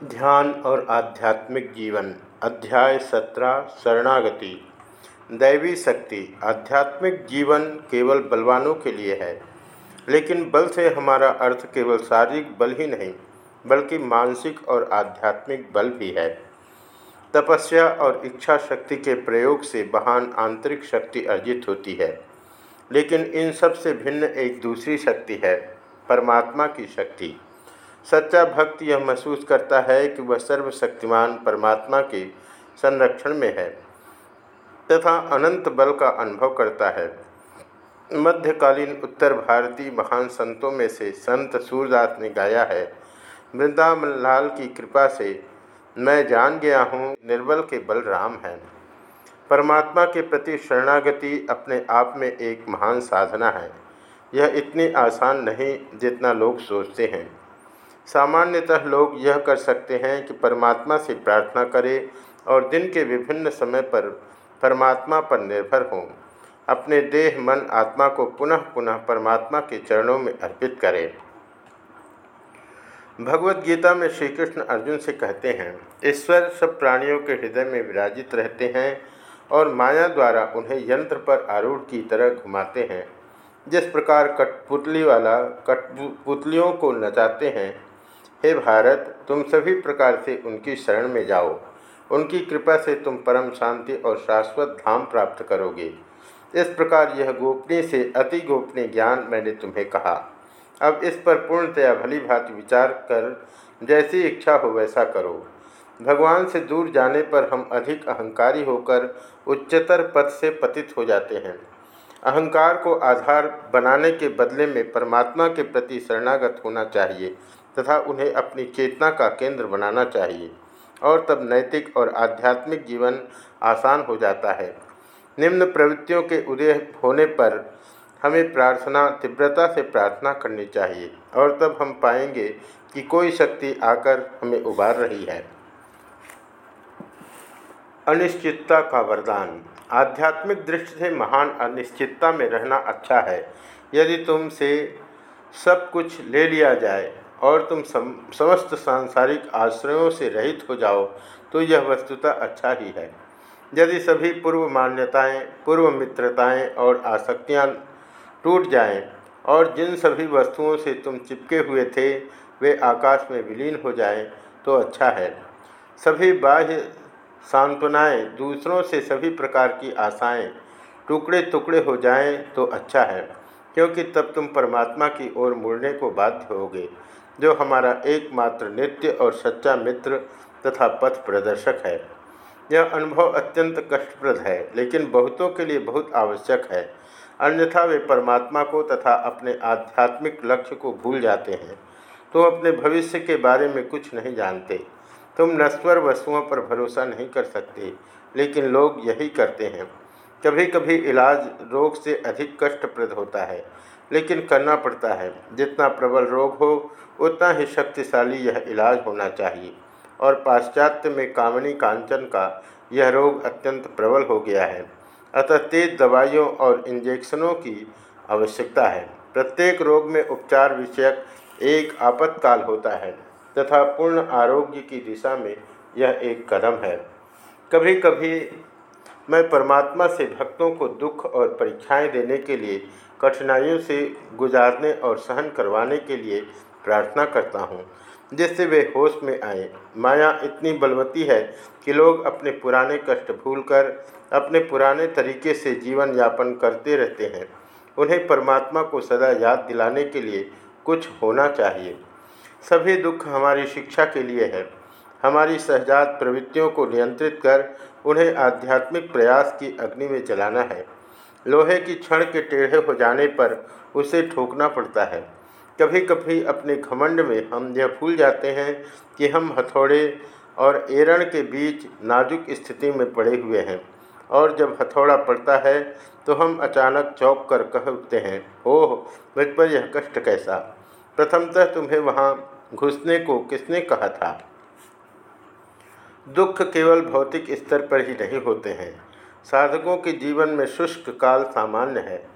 ध्यान और आध्यात्मिक जीवन, अध्याय सत्रह, शरणागति। दैवी शक्ति, आध्यात्मिक जीवन केवल बलवानों के लिए है, लेकिन बल से हमारा अर्थ केवल शारीरिक बल ही नहीं, बल्कि मानसिक और आध्यात्मिक बल भी है। तपस्या और इच्छा शक्ति के प्रयोग से महान आंतरिक शक्ति अर्जित होती है, लेकिन इन सबसे भिन्न एक दूसरी शक्ति है, परमात्मा की शक्ति। सच्चा भक्त यह महसूस करता है कि वह सर्वशक्तिमान परमात्मा के संरक्षण में है तथा अनंत बल का अनुभव करता है। मध्यकालीन उत्तर भारतीय महान संतों में से संत सूरदास ने गाया है वृंदावन लाल की कृपा से मैं जान गया हूँ, निर्बल के बल राम है। परमात्मा के प्रति शरणागति अपने आप में एक महान साधना है। यह इतनी आसान नहीं जितना लोग सोचते हैं। सामान्यतः लोग यह कर सकते हैं कि परमात्मा से प्रार्थना करें और दिन के विभिन्न समय पर परमात्मा पर निर्भर हों। अपने देह, मन, आत्मा को पुनः पुनः परमात्मा के चरणों में अर्पित करें। भगवत गीता में श्री कृष्ण अर्जुन से कहते हैं, ईश्वर सब प्राणियों के हृदय में विराजित रहते हैं और माया द्वारा उन्हें यंत्र पर आरूढ़ की तरह घुमाते हैं। जिस प्रकार कठपुतली वाला कठपुतलियों को नचाते हैं हे भारत, तुम सभी प्रकार से उनकी शरण में जाओ। उनकी कृपा से तुम परम शांति और शाश्वत धाम प्राप्त करोगे। इस प्रकार यह गोपनीय से अति गोपनीय ज्ञान मैंने तुम्हें कहा। अब इस पर पूर्णतया भली भांति विचार कर, जैसी इच्छा हो वैसा करो। भगवान से दूर जाने पर हम अधिक अहंकारी होकर उच्चतर पद से पतित हो जाते हैं। अहंकार को आधार बनाने के बदले में परमात्मा के प्रति शरणागत होना चाहिए। तथा उन्हें अपनी चेतना का केंद्र बनाना चाहिए। और तब नैतिक और आध्यात्मिक जीवन आसान हो जाता है। निम्न प्रवृत्तियों के उदय होने पर हमें प्रार्थना, तीव्रता से प्रार्थना करनी चाहिए। और तब हम पाएँगे कि कोई शक्ति आकर हमें उबार रही है। अनिश्चितता का वरदान। आध्यात्मिक दृष्टि से महान अनिश्चितता में रहना अच्छा है। यदि तुमसे सब कुछ ले लिया जाए और तुम सम, समस्त सांसारिक आश्रयों से रहित हो जाओ तो यह वस्तुतः अच्छा ही है। यदि सभी पूर्व मान्यताएँ, पूर्व मित्रताएँ और आसक्तियाँ टूट जाएँ और जिन सभी वस्तुओं से तुम चिपके हुए थे वे आकाश में विलीन हो जाएँ तो अच्छा है। सभी बाह्य सांत्वनाएँ दूसरों से सभी प्रकार की आशाएँ टुकड़े टुकड़े हो जाएँ तो अच्छा है क्योंकि तब तुम परमात्मा की ओर मुड़ने को बाध्य होगे। जो हमारा एकमात्र नित्य और सच्चा मित्र तथा पथ प्रदर्शक है। यह अनुभव अत्यंत कष्टप्रद है, लेकिन बहुतों के लिए बहुत आवश्यक है। अन्यथा वे परमात्मा को तथा अपने आध्यात्मिक लक्ष्य को भूल जाते हैं तुम अपने भविष्य के बारे में कुछ नहीं जानते। तुम नश्वर वस्तुओं पर भरोसा नहीं कर सकते, लेकिन लोग यही करते हैं। कभी कभी इलाज रोग से अधिक कष्टप्रद होता है, लेकिन करना पड़ता है। जितना प्रबल रोग हो, उतना ही शक्तिशाली यह इलाज होना चाहिए। और पाश्चात्य में कामनी कांचन का यह रोग अत्यंत प्रबल हो गया है। अतः तेज दवाइयों और इंजेक्शनों की आवश्यकता है। प्रत्येक रोग में उपचार विषयक एक आपातकाल होता है, तथा पूर्ण आरोग्य की दिशा में यह एक कदम है। कभी कभी मैं परमात्मा से भक्तों को दुख और परीक्षाएँ देने के लिए, कठिनाइयों से गुजारने और सहन करवाने के लिए प्रार्थना करता हूँ। जिससे वे होश में आए। माया इतनी बलवती है कि लोग अपने पुराने कष्ट भूलकर, अपने पुराने तरीके से जीवन यापन करते रहते हैं। उन्हें परमात्मा को सदा याद दिलाने के लिए कुछ होना चाहिए। सभी दुख हमारी शिक्षा के लिए है। हमारी सहजात प्रवृत्तियों को नियंत्रित कर उन्हें आध्यात्मिक प्रयास की अग्नि में जलाना है। लोहे की क्षण के टेढ़े हो जाने पर उसे ठोकना पड़ता है। कभी कभी अपने घमंड में हम यह भूल जाते हैं कि हम हथौड़े और एरण के बीच नाजुक स्थिति में पड़े हुए हैं और जब हथौड़ा पड़ता है तो हम अचानक चौंक कर कह उठते हैं, ओह, मुझ पर यह कष्ट कैसा? प्रथमतः तुम्हें वहाँ घुसने को किसने कहा था? दुख केवल भौतिक स्तर पर ही नहीं होते हैं। साधकों के जीवन में शुष्क काल सामान्य है।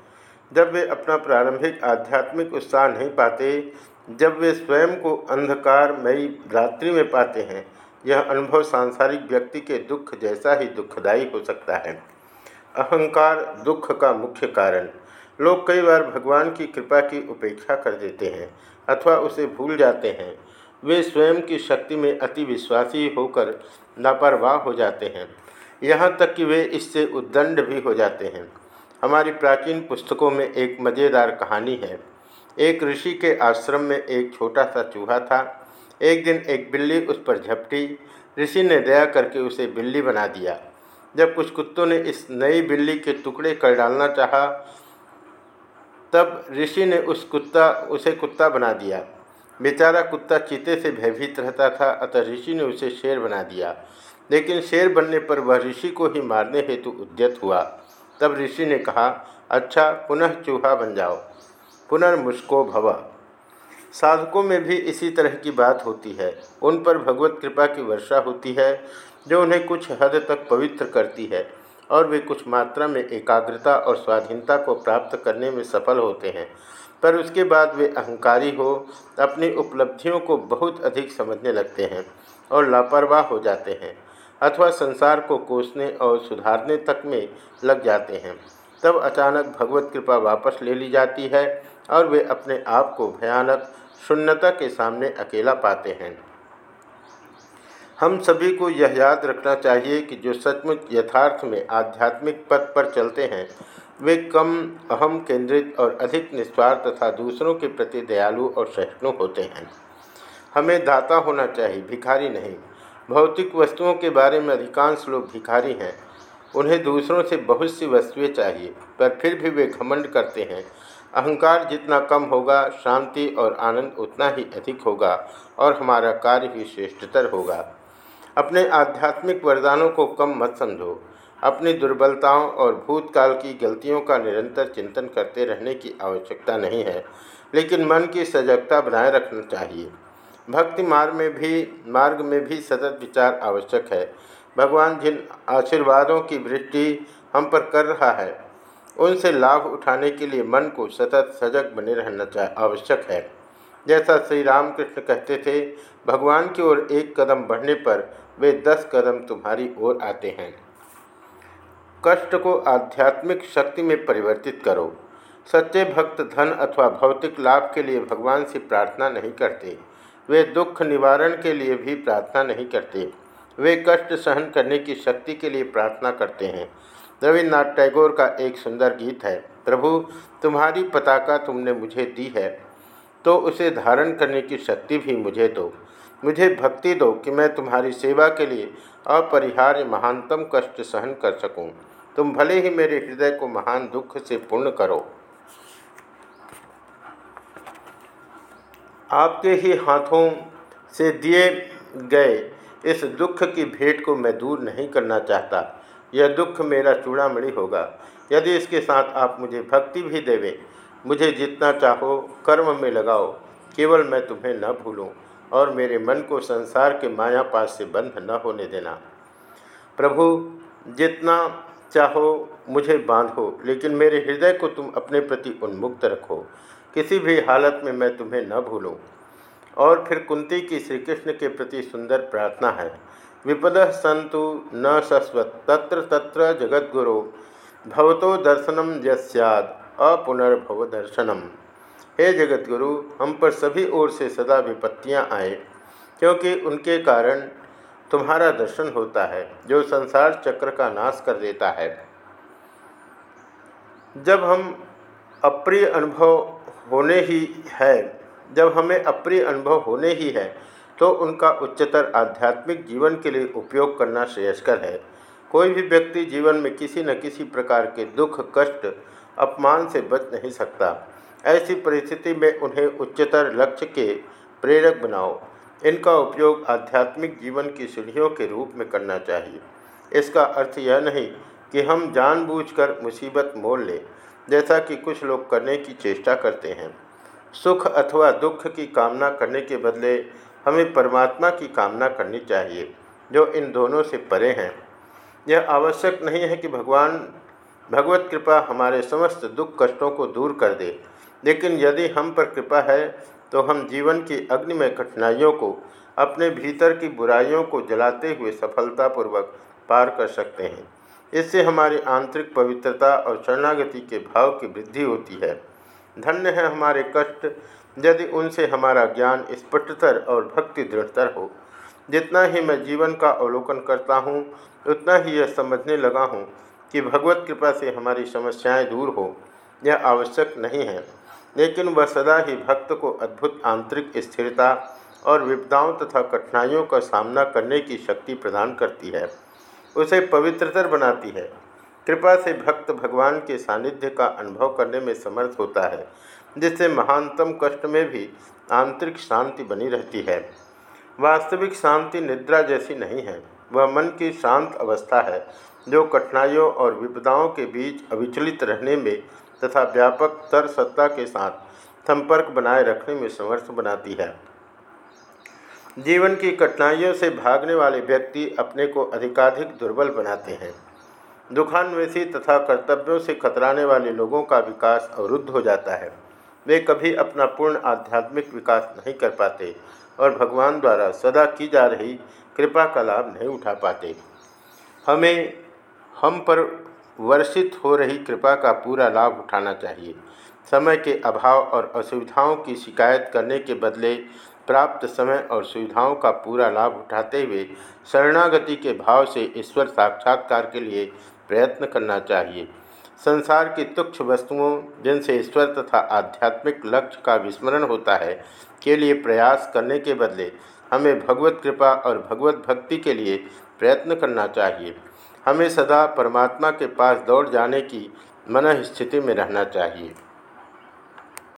जब वे अपना प्रारंभिक आध्यात्मिक उत्साह नहीं पाते, जब वे स्वयं को अंधकारमयी रात्रि में पाते हैं, यह अनुभव सांसारिक व्यक्ति के दुख जैसा ही दुखदायी हो सकता है। अहंकार दुख का मुख्य कारण। लोग कई बार भगवान की कृपा की उपेक्षा कर देते हैं अथवा उसे भूल जाते हैं। वे स्वयं की शक्ति में अति विश्वासी होकर लापरवाह हो जाते हैं। यहाँ तक कि वे इससे उद्दंड भी हो जाते हैं। हमारी प्राचीन पुस्तकों में एक मज़ेदार कहानी है। एक ऋषि के आश्रम में एक छोटा सा चूहा था। एक दिन एक बिल्ली उस पर झपटी। ऋषि ने दया करके उसे बिल्ली बना दिया। जब कुछ कुत्तों ने इस नई बिल्ली के टुकड़े कर डालना चाहा, तब ऋषि ने उस कुत्ता, उसे कुत्ता बना दिया। बेचारा कुत्ता चीते से भयभीत रहता था, अतः ऋषि ने उसे शेर बना दिया। लेकिन शेर बनने पर वह ऋषि को ही मारने हेतु उद्यत हुआ। तब ऋषि ने कहा अच्छा पुनः चूहा बन जाओ। पुनर्मुस्को भव। साधकों में भी इसी तरह की बात होती है। उन पर भगवत कृपा की वर्षा होती है, जो उन्हें कुछ हद तक पवित्र करती है, और वे कुछ मात्रा में एकाग्रता और स्वाधीनता को प्राप्त करने में सफल होते हैं। पर उसके बाद वे अहंकारी हो, अपनी उपलब्धियों को बहुत अधिक समझने लगते हैं और लापरवाह हो जाते हैं, अथवा संसार को कोसने और सुधारने तक में लग जाते हैं। तब अचानक भगवत कृपा वापस ले ली जाती है और वे अपने आप को भयानक शून्यता के सामने अकेला पाते हैं। हम सभी को यह याद रखना चाहिए कि जो सचमुच यथार्थ में आध्यात्मिक पथ पर चलते हैं वे कम, अहम, केंद्रित और अधिक निस्वार्थ तथा दूसरों के प्रति दयालु और सहिष्णु होते हैं। हमें दाता होना चाहिए, भिखारी नहीं। भौतिक वस्तुओं के बारे में अधिकांश लोग भिखारी हैं। उन्हें दूसरों से बहुत सी वस्तुएँ चाहिए, पर फिर भी वे घमंड करते हैं। अहंकार जितना कम होगा, शांति और आनंद उतना ही अधिक होगा, और हमारा कार्य भी श्रेष्ठतर होगा। अपने आध्यात्मिक वरदानों को कम मत समझो। अपनी दुर्बलताओं और भूतकाल की गलतियों का निरंतर चिंतन करते रहने की आवश्यकता नहीं है, लेकिन मन की सजगता बनाए रखना चाहिए। भक्ति मार्ग में भी, मार्ग में भी सतत विचार आवश्यक है। भगवान जिन आशीर्वादों की वृष्टि हम पर कर रहा है, उनसे लाभ उठाने के लिए मन को सतत सजग बने रहना आवश्यक है। जैसा श्री रामकृष्ण कहते थे, भगवान की ओर एक कदम बढ़ने पर वे दस कदम तुम्हारी ओर आते हैं। कष्ट को आध्यात्मिक शक्ति में परिवर्तित करो। सच्चे भक्त धन अथवा भौतिक लाभ के लिए भगवान से प्रार्थना नहीं करते। वे दुख निवारण के लिए भी प्रार्थना नहीं करते। वे कष्ट सहन करने की शक्ति के लिए प्रार्थना करते हैं। रविन्द्रनाथ टैगोर का एक सुंदर गीत है, प्रभु, तुम्हारी पताका तुमने मुझे दी है। तो उसे धारण करने की शक्ति भी मुझे दो। मुझे भक्ति दो कि मैं तुम्हारी सेवा के लिए अपरिहार्य महानतम कष्ट सहन कर सकूँ। तुम भले ही मेरे हृदय को महान दुख से पूर्ण करो। आपके ही हाथों से दिए गए इस दुख की भेंट को मैं दूर नहीं करना चाहता। यह दुख मेरा चूड़ामणि होगा। यदि इसके साथ आप मुझे भक्ति भी देवे मुझे जितना चाहो, कर्म में लगाओ, केवल मैं तुम्हें न भूलूं और मेरे मन को संसार के माया पास से बंध न होने देना। प्रभु, जितना चाहो मुझे बांधो, लेकिन मेरे हृदय को तुम अपने प्रति उन्मुक्त रखो। किसी भी हालत में मैं तुम्हें न भूलूं। और फिर कुंती की श्री कृष्ण के प्रति सुंदर प्रार्थना है। विपद संतु न शस्वत तत्र तत्र जगद्गुरु, भवतो दर्शनम यद अपुनर्भव दर्शनम हे जगतगुरु हम पर सभी ओर से सदा विपत्तियाँ आए, क्योंकि उनके कारण तुम्हारा दर्शन होता है, जो संसार चक्र का नाश कर देता है। जब हम अप्रिय अनुभव होने ही है, जब हमें अप्रिय अनुभव होने ही है तो उनका उच्चतर आध्यात्मिक जीवन के लिए उपयोग करना श्रेयस्कर है। कोई भी व्यक्ति जीवन में किसी न किसी प्रकार के दुख, कष्ट अपमान से बच नहीं सकता। ऐसी परिस्थिति में उन्हें उच्चतर लक्ष्य के प्रेरक बनाओ। इनका उपयोग आध्यात्मिक जीवन की सीढ़ियों के रूप में करना चाहिए। इसका अर्थ यह नहीं कि हम जानबूझकर मुसीबत मोल लें, जैसा कि कुछ लोग करने की चेष्टा करते हैं। सुख अथवा दुख की कामना करने के बदले हमें परमात्मा की कामना करनी चाहिए, जो इन दोनों से परे हैं। यह आवश्यक नहीं है कि भगवान भगवत कृपा हमारे समस्त दुख कष्टों को दूर कर दे। लेकिन यदि हम पर कृपा है तो हम जीवन की अग्निमय कठिनाइयों को, अपने भीतर की बुराइयों को जलाते हुए सफलतापूर्वक पार कर सकते हैं। इससे हमारी आंतरिक पवित्रता और शरणागति के भाव की वृद्धि होती है। धन्य है हमारे कष्ट, यदि उनसे हमारा ज्ञान स्पष्टतर और भक्ति दृढ़तर हो। जितना ही मैं जीवन का अवलोकन करता हूँ, उतना ही यह समझने लगा हूँ कि भगवत कृपा से हमारी समस्याएँ दूर हो, यह आवश्यक नहीं है। लेकिन वह सदा ही भक्त को अद्भुत आंतरिक स्थिरता और विपदाओं तथा कठिनाइयों का सामना करने की शक्ति प्रदान करती है, उसे पवित्रतर बनाती है। कृपा से भक्त भगवान के सानिध्य का अनुभव करने में समर्थ होता है, जिससे महानतम कष्ट में भी आंतरिक शांति बनी रहती है। वास्तविक शांति निद्रा जैसी नहीं है। वह मन की शांत अवस्था है, जो कठिनाइयों और विपदाओं के बीच अविचलित रहने में तथा व्यापक तर सत्ता के साथ संपर्क बनाए रखने में समर्थ बनाती है। जीवन की कठिनाइयों से भागने वाले व्यक्ति अपने को अधिकाधिक दुर्बल बनाते हैं। दुखान्वेषी तथा कर्तव्यों से खतराने वाले लोगों का विकास अवरुद्ध हो जाता है। वे कभी अपना पूर्ण आध्यात्मिक विकास नहीं कर पाते और भगवान द्वारा सदा की जा रही कृपा का लाभ नहीं उठा पाते। हमें, हम पर वर्षित हो रही कृपा का पूरा लाभ उठाना चाहिए। समय के अभाव और असुविधाओं की शिकायत करने के बदले प्राप्त समय और सुविधाओं का पूरा लाभ उठाते हुए शरणागति के भाव से ईश्वर साक्षात्कार के लिए प्रयत्न करना चाहिए। संसार की तुक्ष वस्तुओं, जिनसे ईश्वर तथा आध्यात्मिक लक्ष्य का विस्मरण होता है, के लिए प्रयास करने के बदले हमें भगवत कृपा और भगवत भक्ति के लिए प्रयत्न करना चाहिए। हमें सदा परमात्मा के पास दौड़ जाने की मन स्थिति में रहना चाहिए।